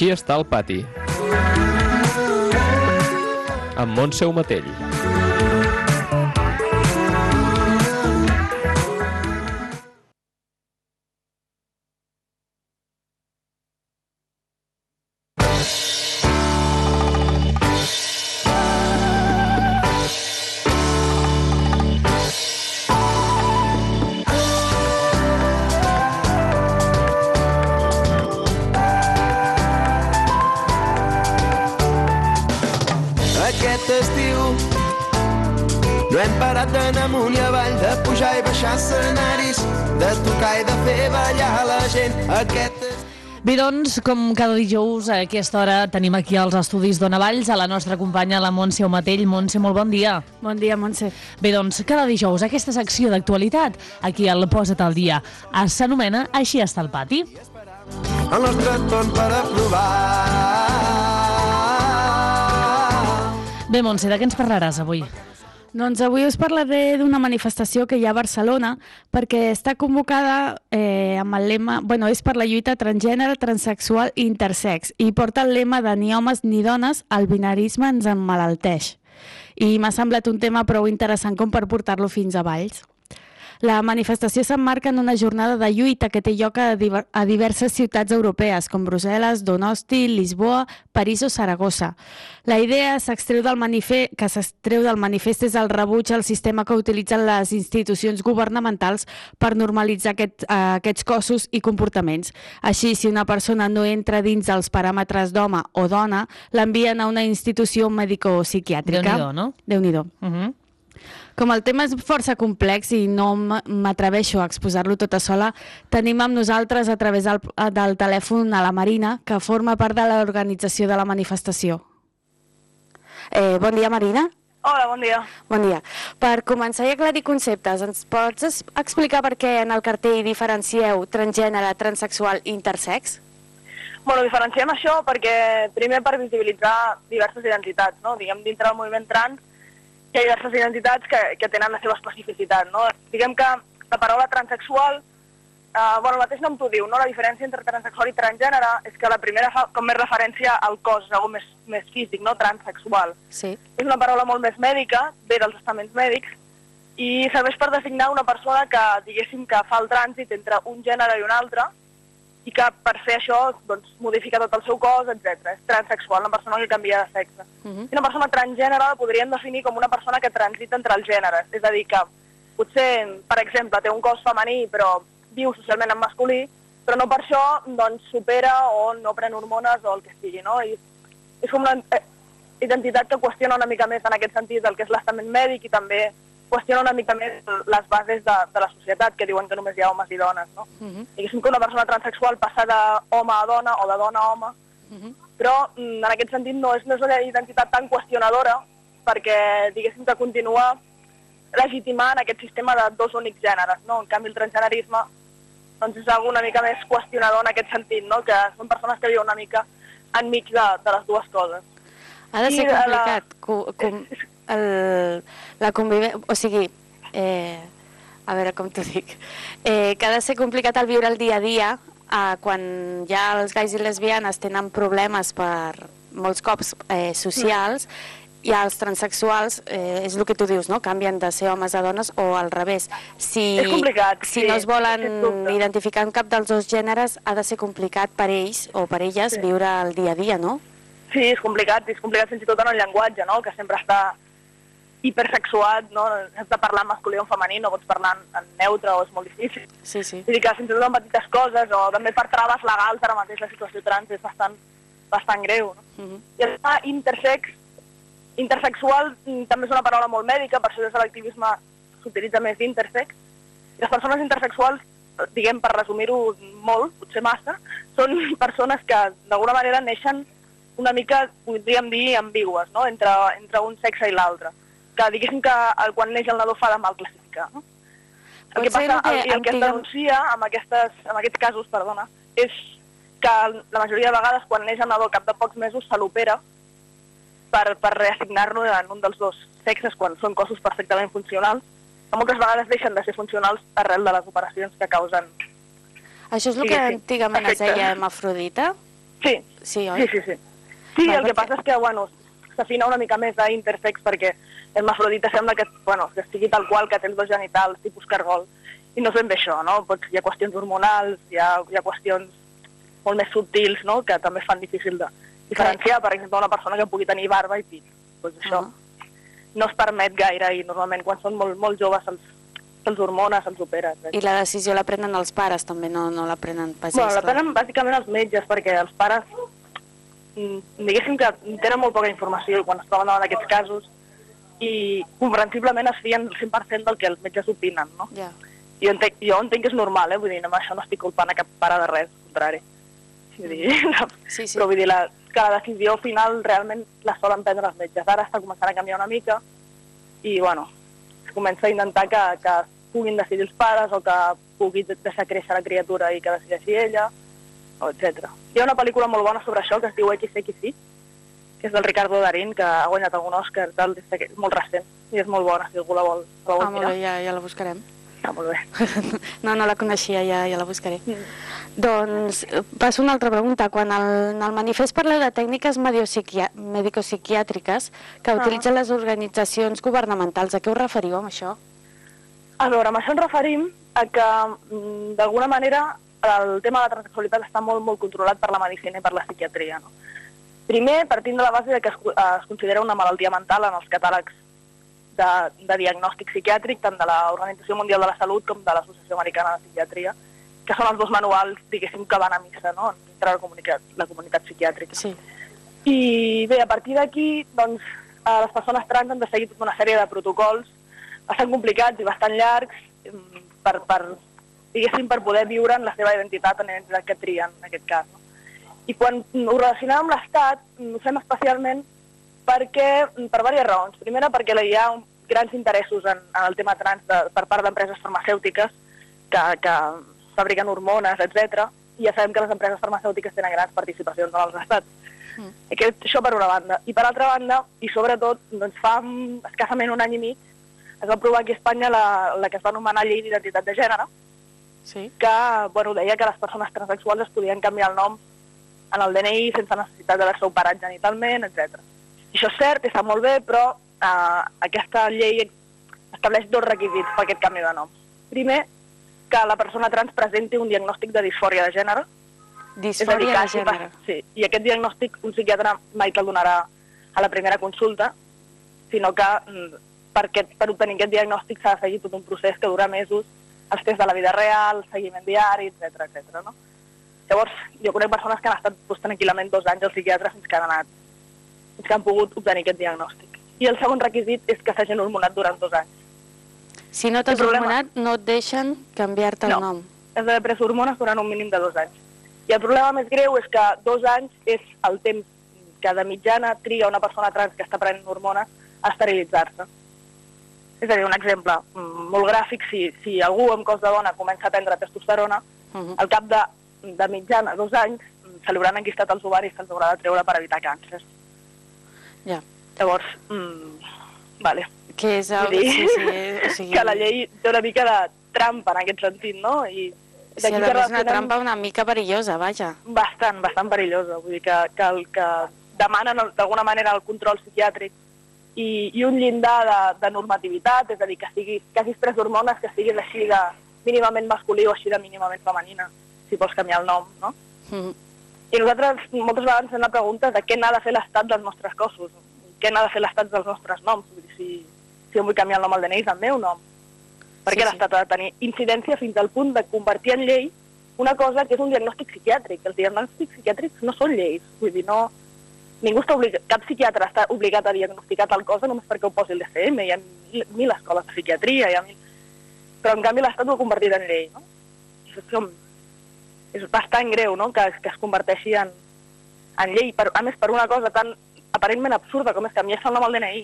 Així està el pati. Amb Montse Matell. Ballar la gent. Aquest. Bé, doncs, com cada dijous a aquesta hora tenim aquí als estudis d'Ona Valls a la nostra companya, la Montse Omatell. Montse, molt bon dia. Bon dia, Montse. Bé, doncs, cada dijous aquesta secció d'actualitat, aquí al Posa't al dia, s'anomena Així està el pati. El nostre torn per aprovar. Bé, Montse, de què ens parlaràs avui? Doncs avui us parlaré d'una manifestació que hi ha a Barcelona perquè està convocada eh, amb el lema... bueno, és per la lluita transgènere, transexual i intersex i porta el lema de ni homes ni dones, el binarisme ens emmalalteix. I m'ha semblat un tema prou interessant com per portar-lo fins a Valls. La manifestació s'emmarca en una jornada de lluita que té lloc a, diver a diverses ciutats europees, com Brussel·les, Donosti, Lisboa, París o Saragossa. La idea s'extreu del manifest, que s'extreu del manifest és el rebuig al sistema que utilitzen les institucions governamentals per normalitzar aquest, eh, aquests cossos i comportaments. Així, si una persona no entra dins dels paràmetres d'home o dona, l'envien a una institució mèdico-psiquiàtrica. Déu-n'hi-do, no? Déu-n'hi-do. Uh -huh. Com el tema és força complex i no m'atreveixo a exposar-lo tota sola, tenim amb nosaltres a través del, del telèfon a la Marina, que forma part de l'organització de la manifestació. Eh, bon dia, Marina. Hola, bon dia. Bon dia. Per començar i aclarir conceptes, ens pots explicar per què en el cartell diferencieu transgènere, transexual i intersex? Bueno, diferenciem això perquè, primer, per visibilitzar diverses identitats, no? Diguem, dintre del moviment trans hi ha diverses identitats que, que tenen la seva especificitat, no? Diguem que la paraula transexual, eh, bueno, el mateix nom t'ho diu, no? La diferència entre transexual i transgènere és que la primera fa com més referència al cos, és algo més, més físic, no? Transexual. Sí. És una paraula molt més mèdica, ve dels estaments mèdics, i serveix per designar una persona que, diguéssim, que fa el trànsit entre un gènere i un altre, i que per fer això doncs, modifica tot el seu cos, etc. És transexual, una persona que canvia de sexe. Uh -huh. I una persona transgènere la podríem definir com una persona que transita entre els gèneres, és a dir, que potser, per exemple, té un cos femení però viu socialment en masculí, però no per això doncs, supera o no pren hormones o el que sigui, no? I és com una eh, identitat que qüestiona una mica més en aquest sentit el que és l'estament mèdic i també qüestiona una mica més les bases de, de la societat, que diuen que només hi ha homes i dones, no? Uh -huh. diguéssim que una persona transexual passa d'home a dona o de dona a home, Uh -huh. però mm, en aquest sentit no és, no és una identitat tan qüestionadora perquè diguéssim que continua legitimant aquest sistema de dos únics gèneres, no? En canvi el transgenerisme doncs és una mica més qüestionador en aquest sentit, no? Que són persones que viuen una mica enmig de, de les dues coses. Ha de I ser la- complicat. Co com, el, la convivència... O sigui, eh, a veure com t'ho dic. Eh, que ha de ser complicat el viure el dia a dia eh, quan ja els gais i lesbianes tenen problemes per molts cops eh, socials i els transexuals, eh, és el que tu dius, no? Canvien de ser homes a dones o al revés. Si, És complicat, si sí, no es volen identificar amb cap dels dos gèneres, ha de ser complicat per ells o per elles Sí. viure el dia a dia, no? Sí, és complicat, és complicat fins i tot en el llenguatge, no? Que sempre està hipersexuat, no? Has de parlar en masculí o en femení, no pots parlar en, neutre o és molt difícil. Sí, sí. Vull dir que fins i tot en petites coses o també per traves legals ara mateix la situació trans és bastant, bastant greu. No? Uh -huh. I el tema intersex, intersexual mm, també és una paraula molt mèdica, per això des de l'activisme s'utilitza més intersex. I les persones intersexuals, diguem, per resumir-ho molt, potser massa, són persones que d'alguna manera neixen una mica, podríem dir, ambigües, no? entre, entre un sexe i l'altre. Que diguéssim que el, quan neix el nadó fa de mal classificar. No? El que passa, que el, el que es denuncia amb, aquestes, amb aquests casos, perdona, és que la majoria de vegades quan neix el nadó al cap de pocs mesos se l'opera per, per reassignar-lo en un dels dos sexes quan són cossos perfectament funcionals, que moltes vegades deixen de ser funcionals arrel de les operacions que causen... Això és el que antigament es deia hemafrodita? Sí, Sí, oi? sí, sí. Sí, sí Val, el que perquè- passa és que, bueno, s'afina una mica més a intersex perquè hermafrodita sembla que, bueno, que estigui tal qual, que tens dos genitals, tipus cargol, i no és ben bé això, no? Pots, hi ha qüestions hormonals, hi ha, hi ha qüestions molt més subtils, no?, que també fan difícil de diferenciar, per exemple, una persona que pugui tenir barba i pit. Doncs això Ah. no es permet gaire i normalment quan són molt, molt joves se'ls se'ls hormona, se'ls opera. etc. I la decisió la prenen els pares, també, no, no la prenen pas Bueno, la clar. prenen bàsicament els metges, perquè els pares, diguéssim que tenen molt poca informació quan es troben davant d'aquests casos i comprensiblement es fien el 100% del que els metges opinen, no? Ja. Jo entenc, jo entenc que és normal, eh? Vull dir, amb això no estic culpant a cap pare de res, al contrari. Vull dir, Sí, sí. Però vull dir, la, que la decisió final realment la solen prendre els metges. Ara està començant a canviar una mica i, bueno, es comença a intentar que, que puguin decidir els pares o que pugui de- deixar créixer la criatura i que decideixi ella, etc. Hi ha una pel·lícula molt bona sobre això que es diu XXI, que és del Ricardo Darín, que ha guanyat algun Òscar, tal, és molt recent, i és molt bona, si algú la vol, la vol Ah, molt mirar. bé, ja, ja la buscarem. Ah, molt bé. No, no la coneixia, ja, ja la buscaré. Mm. Doncs passo una altra pregunta. Quan el, en el manifest parleu de tècniques medicopsiquiàtriques que Ah. utilitzen les organitzacions governamentals, a què us referiu amb això? A veure, amb això ens referim a que, mm, d'alguna manera, el tema de la transsexualitat està molt, molt controlat per la medicina i per la psiquiatria. No? Primer, partint de la base de que es, eh, es considera una malaltia mental en els catàlegs de, de diagnòstic psiquiàtric, tant de l'Organització Mundial de la Salut com de l'Associació Americana de Psiquiatria, que són els dos manuals, diguéssim, que van a missa no? entre la comunitat, la comunitat psiquiàtrica. Sí. I bé, a partir d'aquí, doncs, eh, les persones trans han de seguir tota una sèrie de protocols bastant complicats i bastant llargs mm, per, per, diguéssim, per poder viure en la seva identitat en l'identitat que trien, en aquest cas. No? I quan ho relacionem amb l'Estat, ho fem especialment perquè, per diverses raons. Primera, perquè hi ha un- grans interessos en, en el tema trans de, per part d'empreses farmacèutiques que, que fabriquen hormones, etc. I ja sabem que les empreses farmacèutiques tenen grans participacions en els estats. Mm. Aquest, això per una banda. I per altra banda, i sobretot, doncs fa escassament un any i mig, es va aprovar aquí a Espanya la, la que es va anomenar Llei d'Identitat de Gènere, Sí. que bueno, deia que les persones transexuals es podien canviar el nom en el DNI sense necessitat d'haver-se operat genitalment, etc. I això és cert, està molt bé, però eh, aquesta llei estableix dos requisits per aquest canvi de nom. Primer, que la persona trans presenti un diagnòstic de disfòria de gènere, Disfòria de gènere. Sí, i aquest diagnòstic un psiquiatre mai te'l donarà a la primera consulta, sinó que mm, per, aquest, per obtenir aquest diagnòstic s'ha de seguir tot un procés que dura mesos, els tests de la vida real, el seguiment diari, etc etc. no? Llavors, jo conec persones que han estat doncs, tranquil·lament dos anys al psiquiatre fins que han anat, fins que han pogut obtenir aquest diagnòstic. I el segon requisit és que s'hagin hormonat durant dos anys. Si no t'has hormonat, no et deixen canviar-te el No. nom. Has d'haver pres hormones durant un mínim de dos anys. I el problema més greu és que dos anys és el temps que de mitjana triga una persona trans que està prenent hormones a esterilitzar-se. És a dir, un exemple molt gràfic, si, si algú amb cos de dona comença a prendre testosterona, Uh -huh. al cap de, de mitjana dos anys se li hauran enquistat els ovaris que els haurà de treure per evitar càncer. Ja. Llavors, mm, vale. Que és el... Dir Sí, sí, o sigui... que la llei té una mica de trampa en aquest sentit, no? I Sí, a més una trampa una mica perillosa, vaja. bastant, bastant perillosa. Vull dir que, que, el, que demanen d'alguna manera el control psiquiàtric i, i un llindar de, de normativitat, és a dir, que, sigui, que hagis pres hormones que siguin així de mínimament masculí o així de mínimament femenina, si vols canviar el nom, no? Mm. I nosaltres moltes vegades fem la pregunta de què n'ha de fer l'estat dels nostres cossos, què n'ha de fer l'estat dels nostres noms, vull dir, si, si jo vull canviar el nom al DNI és el meu nom. Per Sí, què sí. l'estat ha de tenir incidència fins al punt de convertir en llei una cosa que és un diagnòstic psiquiàtric. Els diagnòstics psiquiàtrics no són lleis, vull dir, no... Ningú està obligat, cap psiquiatre està obligat a diagnosticar tal cosa només perquè ho posi el DCM, hi ha mil, mil escoles de psiquiatria, hi ha mil... però en canvi l'Estat ho ha convertit en llei, no? I això és, com, és bastant greu, no?, que, que es converteixi en, en llei, per, a més per una cosa tan aparentment absurda com és canviar-se el nom al DNI,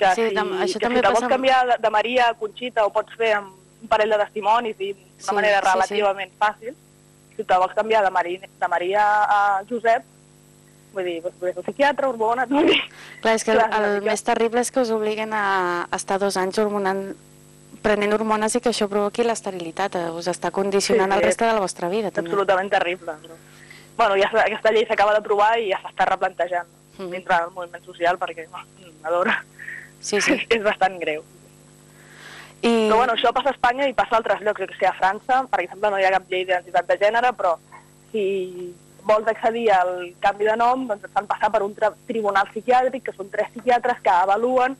que Sí, si, tam- això que també si te vols passa canviar de, de Maria a Conxita ho pots fer amb un parell de testimonis i d'una Sí, manera sí, sí. relativament fàcil. Si te vols canviar de, Mari, de Maria a Josep, vull dir, vés al psiquiatre, hormones, vull dir... Clar, és que el, Clar, el mica. més terrible és que us obliguen a estar dos anys hormonant, prenent hormones i que això provoqui l'esterilitat. eh, Us està condicionant Sí, sí, el reste de la vostra vida, també. absolutament terrible. Però... bueno, ja, aquesta llei s'acaba d'aprovar i ja s'està replantejant Mhm. dintre del moviment social perquè, bueno, a veure, Sí, sí. és bastant greu. I... Però bueno, això passa a Espanya i passa a altres llocs, jo que sé, a França, per exemple, no hi ha cap llei d'identitat de gènere, però si vols accedir al canvi de nom, doncs et fan passar per un tribunal psiquiàtric, que són tres psiquiatres que avaluen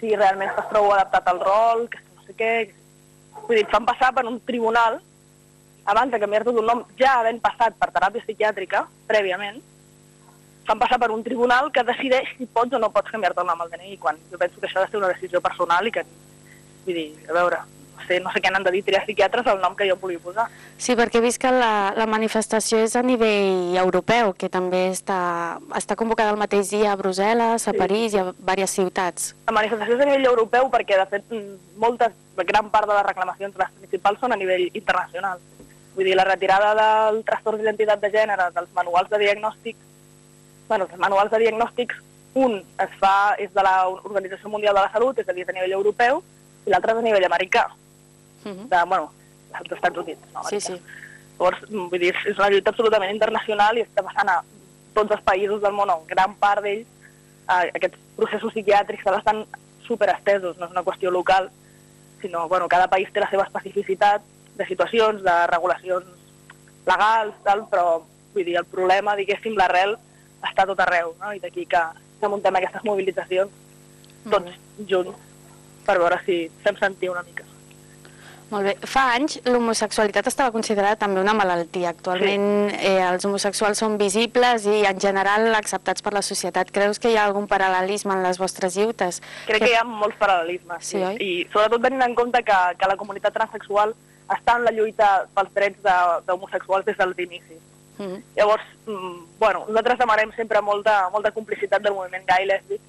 si realment estàs prou adaptat al rol, que no sé què... Vull dir, et fan passar per un tribunal, abans de canviar-te un nom, ja havent passat per teràpia psiquiàtrica, prèviament, fan passar per un tribunal que decideix si pots o no pots canviar-te el nom al DNI, quan jo penso que això ha de ser una decisió personal i que, vull dir, a veure, no sé, no sé què n'han de dir tres psiquiatres el nom que jo em vulgui posar. Sí, perquè he vist que la, la manifestació és a nivell europeu, que també està, està convocada el mateix dia a Brussel·les, a Sí. París i a diverses ciutats. La manifestació és a nivell europeu perquè, de fet, moltes, gran part de les reclamacions, les principals, són a nivell internacional. Vull dir, la retirada del trastorn d'identitat de gènere dels manuals de diagnòstic, bueno, els manuals de diagnòstics, un es fa, és de l'Organització Mundial de la Salut, és a dir, a nivell europeu, i l'altre és a nivell americà, Mhm. de, bueno, dels Estats Units. No, Sí, sí. Llavors, mm, vull dir, és una lluita absolutament internacional i està passant a tots els països del món, o gran part d'ells, a aquests processos psiquiàtrics que estan superestesos, no és una qüestió local, sinó, bueno, cada país té la seva especificitat de situacions, de regulacions legals, tal, però, vull dir, el problema, diguéssim, l'arrel està tot arreu, no? I d'aquí que, que muntem aquestes mobilitzacions tots junts per veure si fem sentir una mica. Molt bé. Fa anys l'homosexualitat estava considerada també una malaltia. Actualment eh, els homosexuals són visibles i en general acceptats per la societat. Creus que hi ha algun paral·lelisme en les vostres lluites? Crec que hi ha molts paral·lelismes, Sí, oi? I sobretot tenint en compte que, que la comunitat transsexual està en la lluita pels drets de- d'homosexuals des dels inicis. Mm. Llavors, mm, bueno, nosaltres demanem sempre molta, molta complicitat del moviment gai lèsbic,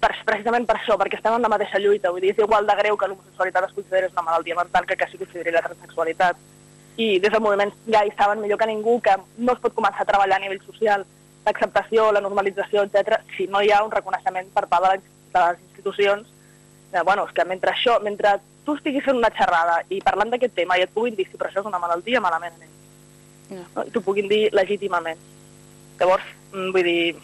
per, precisament per això, perquè estem en la mateixa lluita. Vull dir, és igual de greu que l'homosexualitat es consideri una malaltia mental que que s'hi consideri la transsexualitat. I des del moviment gai saben millor que ningú que no es pot començar a treballar a nivell social l'acceptació, la normalització, etc si no hi ha un reconeixement per part de les, de les institucions de, bueno, és que mentre això, mentre tu estiguis fent una xerrada i parlant d'aquest tema i et puguin dir si però això és una malaltia, malament anem Ja. no? i t'ho puguin dir legítimament. Llavors, mm, vull dir,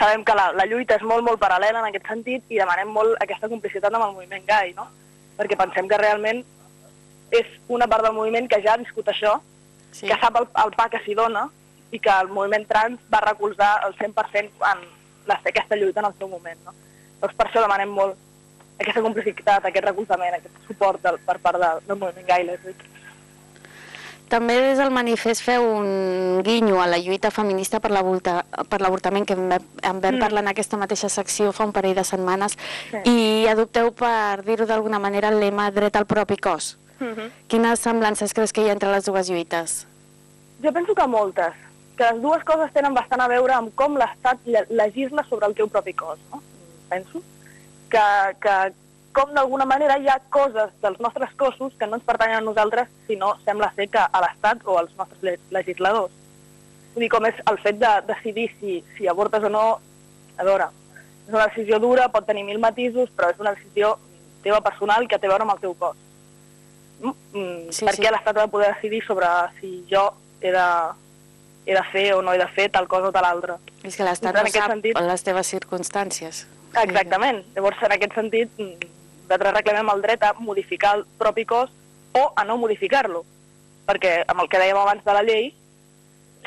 sabem que la, la lluita és molt, molt paral·lela en aquest sentit i demanem molt aquesta complicitat amb el moviment gai, no? Perquè pensem que realment és una part del moviment que ja ha viscut això, Sí. que sap el, el pa que s'hi dona i que el moviment trans va recolzar el 100% en la, aquesta lluita en el seu moment, no? Doncs per això demanem molt aquesta complicitat, aquest recolzament, aquest suport del, per part del, del moviment gai i lèsbic. També des del manifest feu un guinyo a la lluita feminista per l'avorta- per l'avortament que en vam, en vam Mm. parlar en aquesta mateixa secció fa un parell de setmanes Sí. i adopteu, per dir-ho d'alguna manera, el lema dret al propi cos. Mm -hmm. Quines semblances creus que hi ha entre les dues lluites? Jo penso que moltes, que les dues coses tenen bastant a veure amb com l'Estat legisla sobre el teu propi cos, no? Penso que, que com d'alguna manera hi ha coses dels nostres cossos que no ens pertanyen a nosaltres, sinó sembla ser que a l'Estat o als nostres le- legisladors. Vull dir, com és el fet de decidir si, si avortes o no, a veure, és una decisió dura, pot tenir mil matisos, però és una decisió teva personal que té a veure amb el teu cos. Mm, mm, Sí, per sí. què l'Estat ha de poder decidir sobre si jo he de, he de fer o no he de fer tal cosa o tal altra? És que l'Estat no sap sentit- les teves circumstàncies. Exactament. Llavors, en aquest sentit, mm, nosaltres reclamem el dret a modificar el propi cos o a no modificar-lo. Perquè, amb el que dèiem abans de la llei,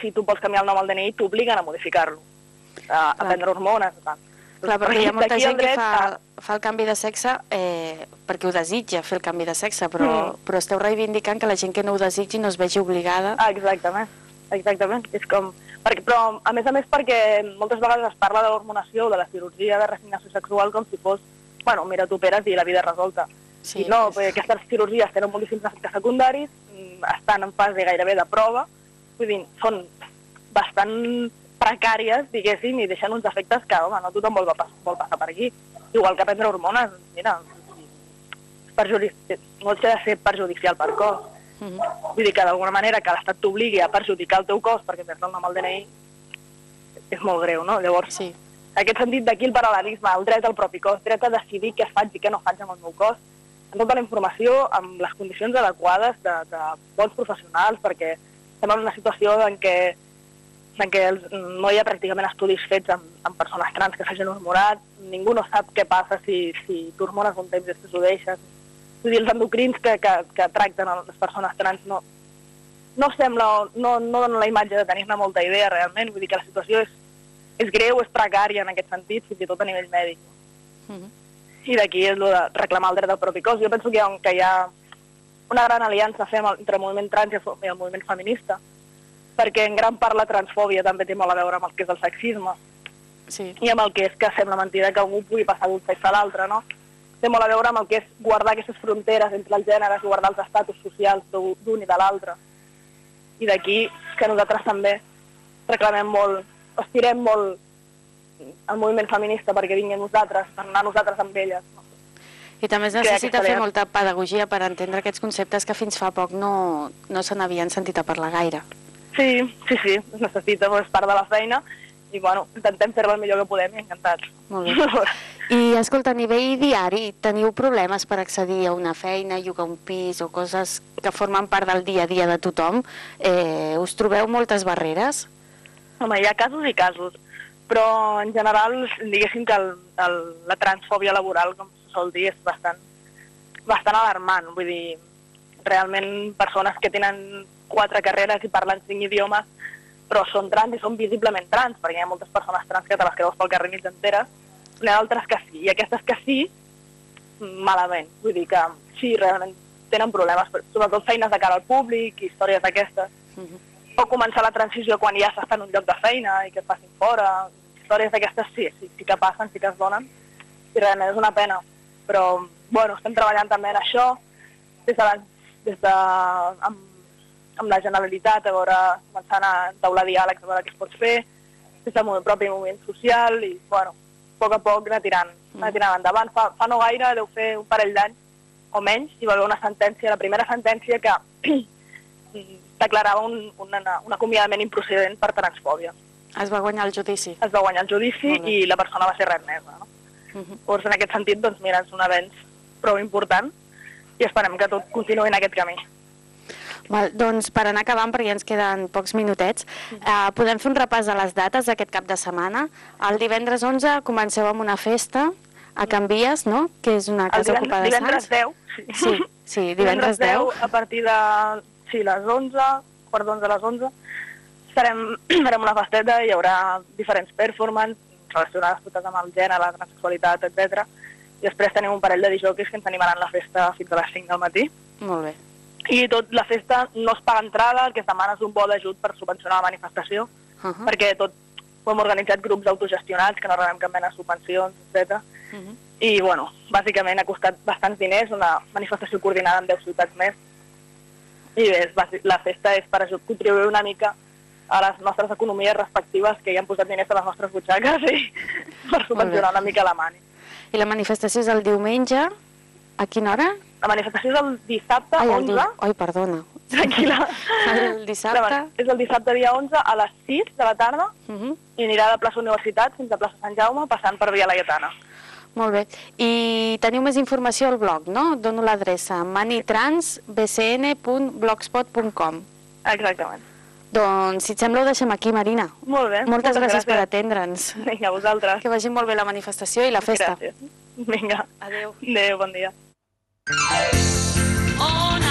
si tu vols canviar el nom al DNI, t'obliguen a modificar-lo, a, a prendre hormones. Tal. Clar, perquè hi ha molta gent que fa, a- fa el canvi de sexe eh, perquè ho desitja, fer el canvi de sexe, però, Mm. però esteu reivindicant que la gent que no ho desitgi no es vegi obligada. Ah, exactament, exactament. És com... Perquè, però, a més a més, perquè moltes vegades es parla de l'hormonació o de la cirurgia de resignació sexual com si fos, bueno, mira, t'operes i la vida resolta. Sí, I no, és- perquè aquestes cirurgies tenen moltíssims efectes secundaris, mm, estan en fase gairebé de prova, vull dir, són bastant precàries, diguéssim, i deixen uns efectes que, home, no tothom vol, pas, vol passar per aquí. Igual que prendre hormones, mira, perjudici... no ha de ser perjudicial per cos. Mhm. Vull dir que d'alguna manera que l'Estat t'obligui a perjudicar el teu cos perquè tens el nom al DNI és molt greu, no? Llavors, Sí. Aquest sentit, d'aquí el paral·lelisme, el dret al propi cos, dret a decidir què faig i què no faig amb el meu cos, amb tota la informació, amb les condicions adequades de, de bons professionals, perquè estem en una situació en què en què els, no hi ha pràcticament estudis fets amb, amb persones trans que s'hagin hormonat, ningú no sap què passa si, si t'hormones un temps i després ho deixes. Vull dir, els endocrins que, que, que tracten les persones trans no, no sembla, no, no donen la imatge de tenir-ne molta idea realment, vull dir que la situació és, és greu, és precària en aquest sentit, fins i tot a nivell mèdic. Uh -huh. I d'aquí és el de reclamar el dret al propi cos. Jo penso que hi ha, que hi ha una gran aliança el, entre el moviment trans i el, moviment feminista, perquè en gran part la transfòbia també té molt a veure amb el que és el sexisme Sí. i amb el que és que sembla mentida que algú pugui passar d'un sexe a l'altre, no? Té molt a veure amb el que és guardar aquestes fronteres entre els gèneres i guardar els estatus socials d'un i de l'altre. I d'aquí que nosaltres també reclamem molt, estirem molt el moviment feminista perquè vinguin nosaltres, per anar nosaltres amb elles. No? I també es necessita fer molta pedagogia per entendre aquests conceptes que fins fa poc no, no se n'havien sentit a parlar gaire. Sí, sí, sí, es necessita, és part de la feina i bueno, intentem fer-la el millor que podem i encantats. Molt bé. I, escolta, a nivell diari, teniu problemes per accedir a una feina, llogar un pis o coses que formen part del dia a dia de tothom? Eh, us trobeu moltes barreres? Home, hi ha casos i casos, però en general diguéssim que el, el, la transfòbia laboral, com se sol dir, és bastant, bastant alarmant. Vull dir, realment persones que tenen quatre carreres i parlen cinc idiomes, però són trans i són visiblement trans, perquè hi ha moltes persones trans que te les creus pel carrer mig enteres, n'hi ha d'altres que sí, i aquestes que sí, malament. Vull dir que sí, realment tenen problemes, sobretot feines de cara al públic, històries d'aquestes, Uh -huh. O començar la transició quan ja s'està en un lloc de feina i que et facin fora. Històries d'aquestes sí, sí, sí que passen, sí que es donen, i realment és una pena. Però, bueno, estem treballant també en això, des de, la, des de amb, amb la Generalitat, a veure, començant a entaular diàlegs, a veure què es pot fer, des del propi moviment social, i, bueno, a poc a poc anar tirant, anar tirant endavant. Fa, fa no gaire, deu fer un parell d'anys, o menys, hi va haver una sentència, la primera sentència que declarava un, un, un acomiadament improcedent per transfòbia. Es va guanyar el judici. Es va guanyar el judici i la persona va ser readmesa. No? Uh -huh. Llavors, en aquest sentit, doncs, mira, és un avenç prou important i esperem que tot continuï en aquest camí. Val, doncs per anar acabant, perquè ja ens queden pocs minutets, eh, podem fer un repàs de les dates d'aquest cap de setmana. El divendres 11 comenceu amb una festa a Can Vies, no?, que és una casa divendres, ocupada de divendres Sants. 10, sí. Sí, sí, divendres 10. a partir de sí, les 11, quart d'11 a les 11, farem, farem una festeta i hi haurà diferents performances relacionades totes amb el gènere, la transsexualitat, etc. I després tenim un parell de disjockeys que ens animaran la festa fins a les 5 del matí. Molt bé. I tot la festa no es paga entrada, el que es demana és un bo d'ajut per subvencionar la manifestació, Uh -huh. perquè tot ho hem organitzat grups autogestionats que no rebem cap mena de subvencions, etc. Uh -huh. I, bueno, bàsicament ha costat bastants diners, una manifestació coordinada en 10 ciutats més. I bé, la festa és per ajut, contribuir una mica a les nostres economies respectives que ja han posat diners a les nostres butxaques i per subvencionar una mica la mani. I la manifestació és el diumenge. A quina hora? La manifestació és el dissabte Ai, el 11, di... Ai, perdona. tranquil·la. El dissabte? És el dissabte dia 11 a les 6 de la tarda Uh -huh. i anirà de plaça Universitat fins a plaça Sant Jaume passant per Via Laietana. Molt bé. I teniu més informació al blog, no? Dono l'adreça manitransbcn.blogspot.com Exactament. Doncs, si et sembla, ho deixem aquí, Marina. Molt bé. Moltes, gràcies, per atendre'ns. Vinga, a vosaltres. Que vagi molt bé la manifestació i la festa. Gràcies. Vinga. Adéu. Adéu, bon dia. On